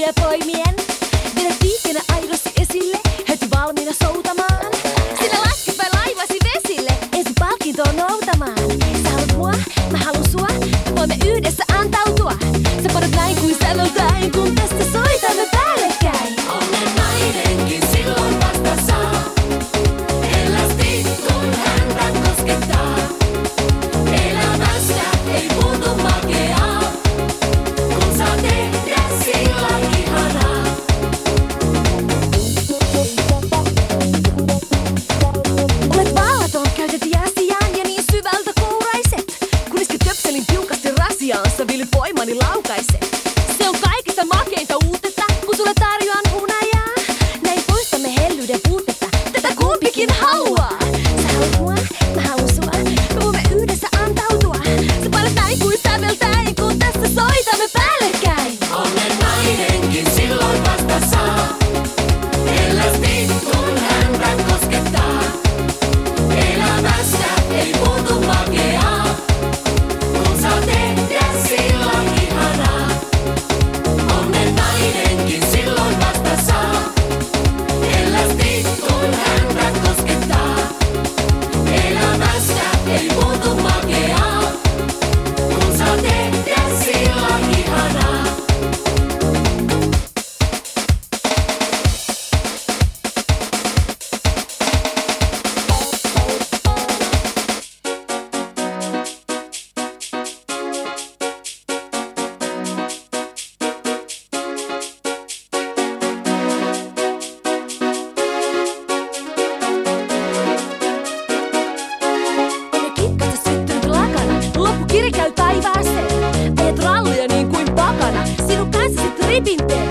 Julia Boy, bien. ilmani laukaise. Se on kaikista makea. yö päiväseen. Teet rallia niin kuin pakana, sinun kanssasi ripin teen.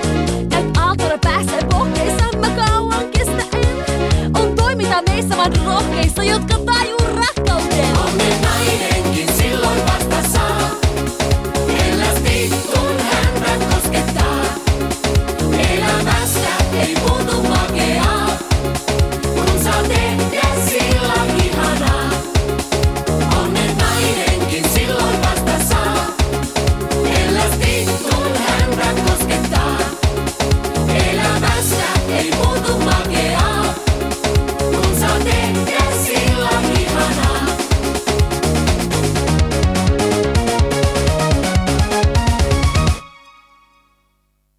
Näyt aaltona päässä pohkeissa, mä kauan kestä en. On toiminta meissä vaan rohkeissa, jotka tajuu